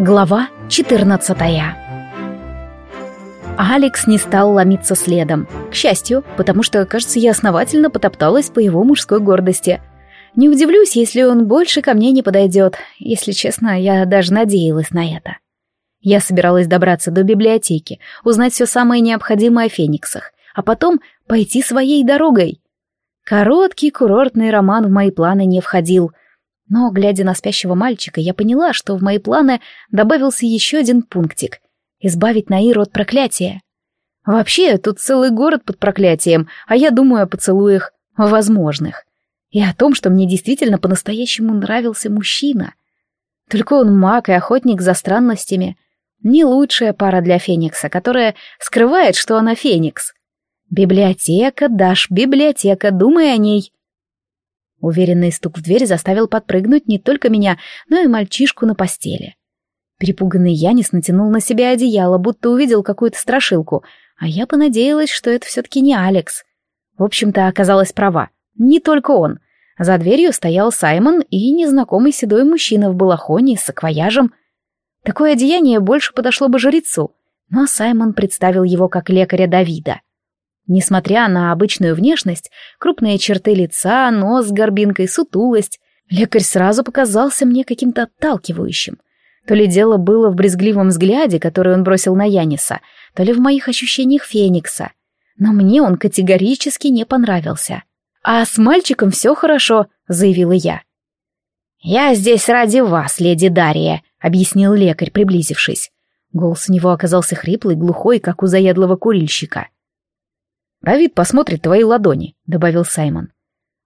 Глава 14 Алекс не стал ломиться следом. К счастью, потому что, кажется, я основательно потопталась по его мужской гордости. Не удивлюсь, если он больше ко мне не подойдет. Если честно, я даже надеялась на это. Я собиралась добраться до библиотеки, узнать все самое необходимое о фениксах, а потом пойти своей дорогой. Короткий курортный роман в мои планы не входил — но, глядя на спящего мальчика, я поняла, что в мои планы добавился еще один пунктик — избавить Наиру от проклятия. Вообще, тут целый город под проклятием, а я думаю о поцелуях возможных. И о том, что мне действительно по-настоящему нравился мужчина. Только он маг и охотник за странностями. Не лучшая пара для Феникса, которая скрывает, что она Феникс. Библиотека, Даш, библиотека, думай о ней. Уверенный стук в дверь заставил подпрыгнуть не только меня, но и мальчишку на постели. Перепуганный Янис натянул на себя одеяло, будто увидел какую-то страшилку, а я понадеялась, что это все-таки не Алекс. В общем-то, оказалась права. Не только он. За дверью стоял Саймон и незнакомый седой мужчина в балахоне с саквояжем. Такое одеяние больше подошло бы жрецу, но Саймон представил его как лекаря Давида. Несмотря на обычную внешность, крупные черты лица, нос с горбинкой, сутулость, лекарь сразу показался мне каким-то отталкивающим. То ли дело было в брезгливом взгляде, который он бросил на Яниса, то ли в моих ощущениях Феникса. Но мне он категорически не понравился. «А с мальчиком все хорошо», — заявила я. «Я здесь ради вас, леди Дария», — объяснил лекарь, приблизившись. Голос у него оказался хриплый, глухой, как у заядлого курильщика. «Давид посмотрит твои ладони», — добавил Саймон.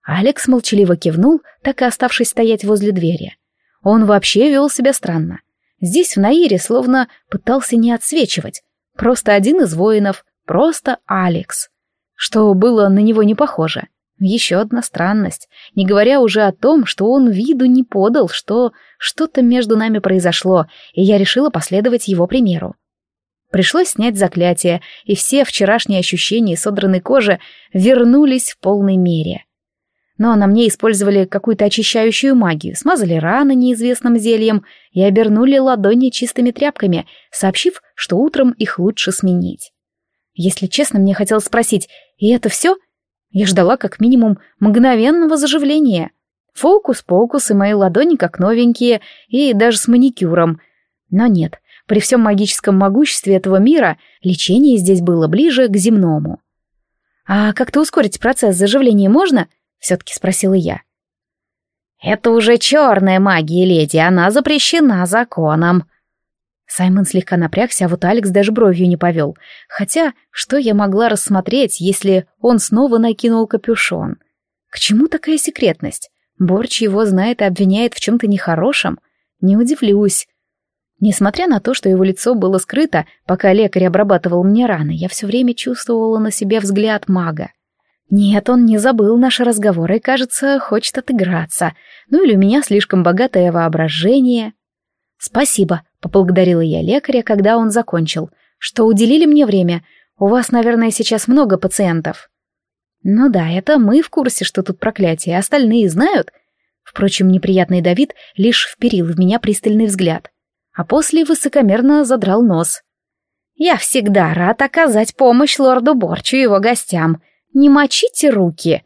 Алекс молчаливо кивнул, так и оставшись стоять возле двери. Он вообще вел себя странно. Здесь, в Наире, словно пытался не отсвечивать. Просто один из воинов, просто Алекс. Что было на него не похоже. Еще одна странность, не говоря уже о том, что он виду не подал, что что-то между нами произошло, и я решила последовать его примеру. Пришлось снять заклятие, и все вчерашние ощущения содранной кожи вернулись в полной мере. Но на мне использовали какую-то очищающую магию, смазали раны неизвестным зельем и обернули ладони чистыми тряпками, сообщив, что утром их лучше сменить. Если честно, мне хотелось спросить, и это все? Я ждала как минимум мгновенного заживления. Фокус-покус, и мои ладони как новенькие, и даже с маникюром. Но нет, при всем магическом могуществе этого мира лечение здесь было ближе к земному. «А как-то ускорить процесс заживления можно?» — все-таки спросила я. «Это уже черная магия, леди, она запрещена законом». Саймон слегка напрягся, а вот Алекс даже бровью не повел. Хотя, что я могла рассмотреть, если он снова накинул капюшон? К чему такая секретность? Борч его знает и обвиняет в чем-то нехорошем? Не удивлюсь. Несмотря на то, что его лицо было скрыто, пока лекарь обрабатывал мне раны, я все время чувствовала на себе взгляд мага. Нет, он не забыл наши разговоры и, кажется, хочет отыграться. Ну или у меня слишком богатое воображение. «Спасибо», — поблагодарила я лекаря, когда он закончил, «что уделили мне время. У вас, наверное, сейчас много пациентов». «Ну да, это мы в курсе, что тут проклятие, остальные знают». Впрочем, неприятный Давид лишь вперил в меня пристальный взгляд а после высокомерно задрал нос. «Я всегда рад оказать помощь лорду Борчу и его гостям. Не мочите руки!»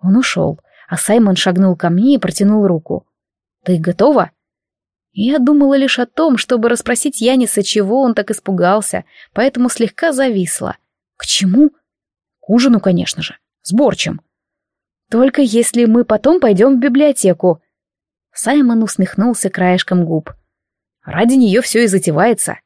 Он ушел, а Саймон шагнул ко мне и протянул руку. «Ты готова?» Я думала лишь о том, чтобы расспросить Яниса, чего он так испугался, поэтому слегка зависла. «К чему?» «К ужину, конечно же. С Борчем». «Только если мы потом пойдем в библиотеку». Саймон усмехнулся краешком губ. Ради нее все и затевается.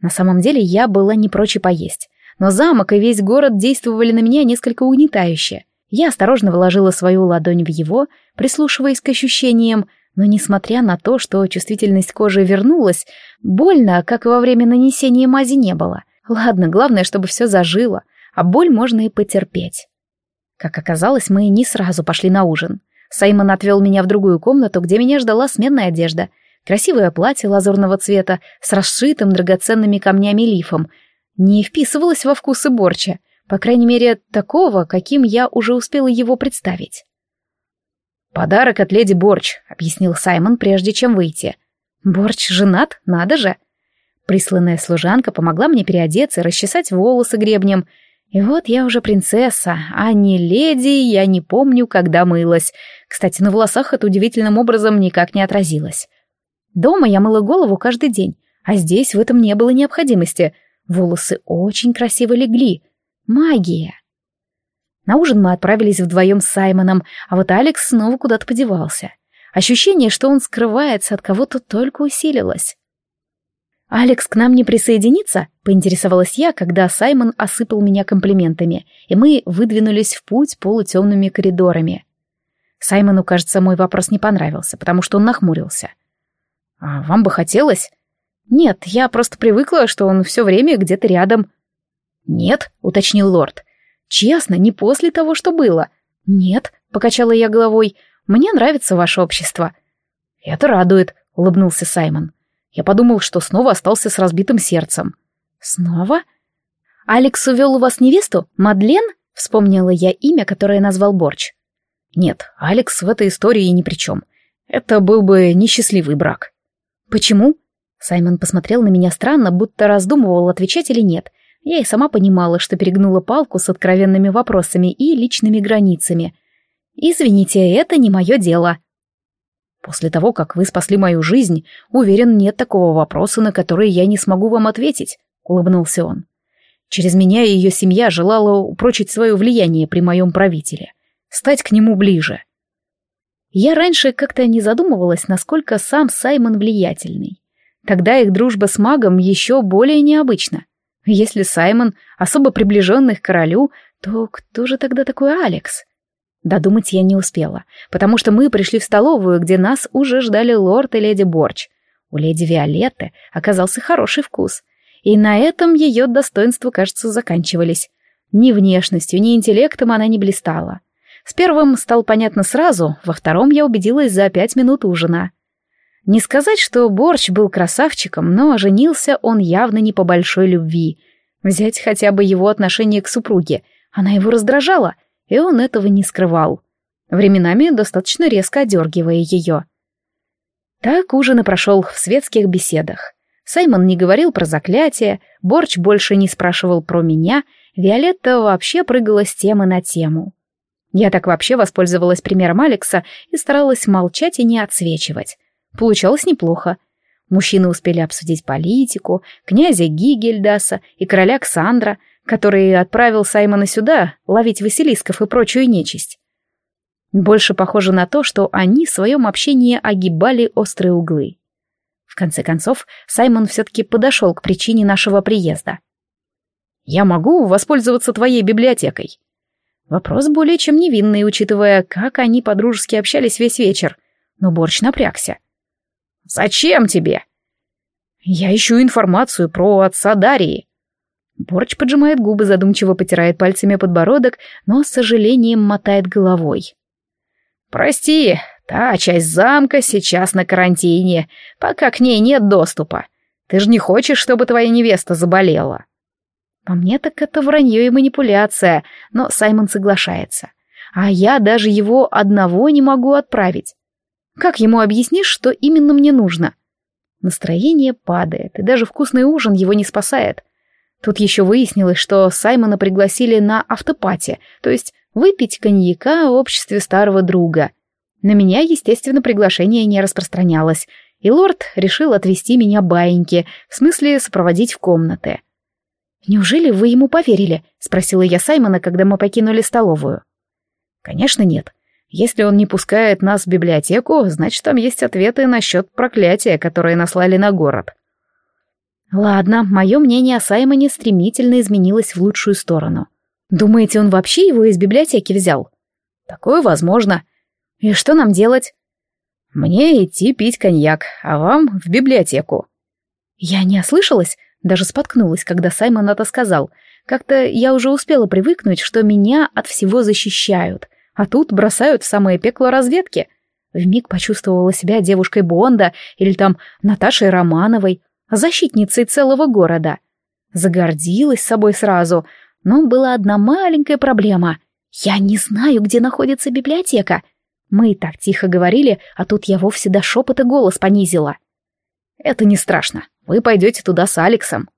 На самом деле я была не прочь поесть, но замок и весь город действовали на меня несколько угнетающе. Я осторожно вложила свою ладонь в его, прислушиваясь к ощущениям, но несмотря на то, что чувствительность кожи вернулась, больно, как и во время нанесения мази, не было. Ладно, главное, чтобы все зажило, а боль можно и потерпеть. Как оказалось, мы не сразу пошли на ужин. Саймон отвел меня в другую комнату, где меня ждала сменная одежда, Красивое платье лазурного цвета с расшитым драгоценными камнями лифом не вписывалось во вкусы борча, по крайней мере, такого, каким я уже успела его представить. «Подарок от леди Борч», — объяснил Саймон, прежде чем выйти. Борч женат, надо же. Присланная служанка помогла мне переодеться и расчесать волосы гребнем. И вот я уже принцесса, а не леди, я не помню, когда мылась. Кстати, на волосах это удивительным образом никак не отразилось. Дома я мыла голову каждый день, а здесь в этом не было необходимости. Волосы очень красиво легли. Магия. На ужин мы отправились вдвоем с Саймоном, а вот Алекс снова куда-то подевался. Ощущение, что он скрывается от кого-то, только усилилось. «Алекс к нам не присоединится?» — поинтересовалась я, когда Саймон осыпал меня комплиментами, и мы выдвинулись в путь полутемными коридорами. Саймону, кажется, мой вопрос не понравился, потому что он нахмурился. «А вам бы хотелось?» «Нет, я просто привыкла, что он все время где-то рядом». «Нет», — уточнил лорд. «Честно, не после того, что было». «Нет», — покачала я головой, — «мне нравится ваше общество». «Это радует», — улыбнулся Саймон. Я подумал, что снова остался с разбитым сердцем. «Снова?» «Алекс увел у вас невесту? Мадлен?» — вспомнила я имя, которое назвал Борч. «Нет, Алекс в этой истории ни при чем. Это был бы несчастливый брак». «Почему?» Саймон посмотрел на меня странно, будто раздумывал, отвечать или нет. Я и сама понимала, что перегнула палку с откровенными вопросами и личными границами. «Извините, это не мое дело», После того, как вы спасли мою жизнь, уверен, нет такого вопроса, на который я не смогу вам ответить», — улыбнулся он. «Через меня ее семья желала упрочить свое влияние при моем правителе, стать к нему ближе». Я раньше как-то не задумывалась, насколько сам Саймон влиятельный. Тогда их дружба с магом еще более необычна. Если Саймон особо приближенный к королю, то кто же тогда такой Алекс? Додумать я не успела, потому что мы пришли в столовую, где нас уже ждали лорд и леди Борч. У леди Виолетты оказался хороший вкус, и на этом ее достоинства, кажется, заканчивались. Ни внешностью, ни интеллектом она не блистала. С первым стало понятно сразу, во втором я убедилась за пять минут ужина. Не сказать, что Борч был красавчиком, но женился он явно не по большой любви. Взять хотя бы его отношение к супруге, она его раздражала — и он этого не скрывал, временами достаточно резко одергивая ее. Так ужин и прошел в светских беседах. Саймон не говорил про заклятие, Борч больше не спрашивал про меня, Виолетта вообще прыгала с темы на тему. Я так вообще воспользовалась примером Алекса и старалась молчать и не отсвечивать. Получалось неплохо. Мужчины успели обсудить политику, князя Гигельдаса и короля Ксандра, который отправил Саймона сюда ловить василисков и прочую нечисть. Больше похоже на то, что они в своем общении огибали острые углы. В конце концов, Саймон все-таки подошел к причине нашего приезда. «Я могу воспользоваться твоей библиотекой?» Вопрос более чем невинный, учитывая, как они подружески общались весь вечер. Но Борч напрягся. «Зачем тебе?» «Я ищу информацию про отца Дарии. Борч поджимает губы, задумчиво потирает пальцами подбородок, но с сожалением мотает головой. «Прости, та часть замка сейчас на карантине, пока к ней нет доступа. Ты же не хочешь, чтобы твоя невеста заболела?» По мне так это вранье и манипуляция, но Саймон соглашается. А я даже его одного не могу отправить. Как ему объяснишь, что именно мне нужно? Настроение падает, и даже вкусный ужин его не спасает. Тут еще выяснилось, что Саймона пригласили на автопати, то есть выпить коньяка в обществе старого друга. На меня, естественно, приглашение не распространялось, и лорд решил отвезти меня баиньки, в смысле сопроводить в комнаты. «Неужели вы ему поверили?» — спросила я Саймона, когда мы покинули столовую. «Конечно нет. Если он не пускает нас в библиотеку, значит, там есть ответы насчет проклятия, которое наслали на город. Ладно, мое мнение о Саймоне стремительно изменилось в лучшую сторону. Думаете, он вообще его из библиотеки взял? Такое возможно. И что нам делать? Мне идти пить коньяк, а вам в библиотеку. Я не ослышалась, даже споткнулась, когда Саймон это сказал. Как-то я уже успела привыкнуть, что меня от всего защищают, а тут бросают в самое пекло разведки. Вмиг почувствовала себя девушкой Бонда или там Наташей Романовой, защитницей целого города. Загордилась собой сразу, но была одна маленькая проблема. Я не знаю, где находится библиотека. Мы и так тихо говорили, а тут я вовсе до шепота голос понизила. Это не страшно. Вы пойдете туда с Алексом.